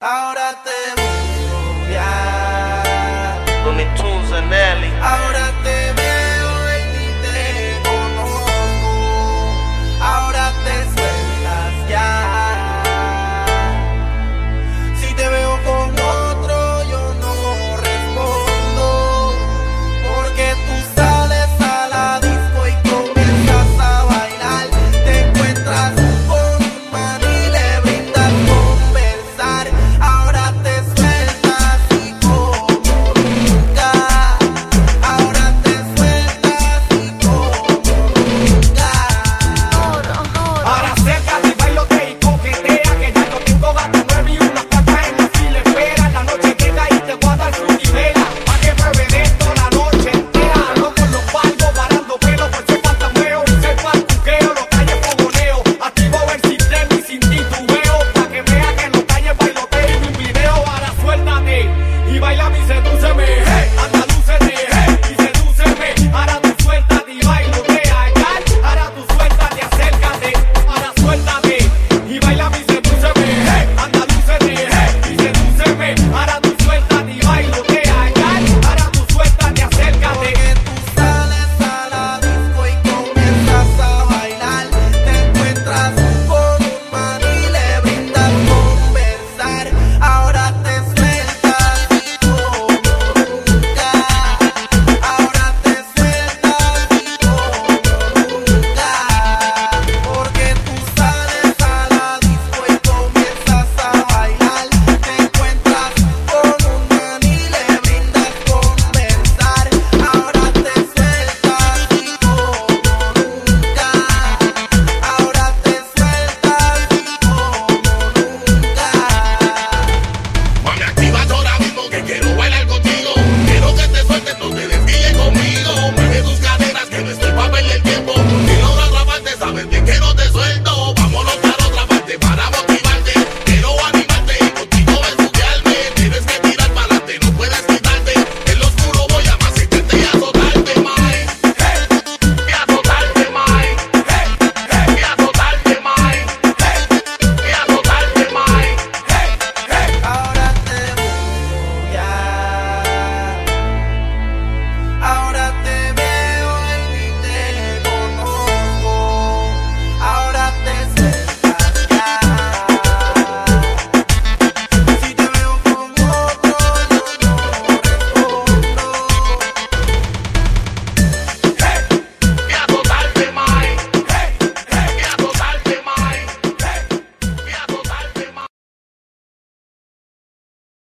Ahora te voy a Looney Tunes and. Ahora y baila mi seduceme.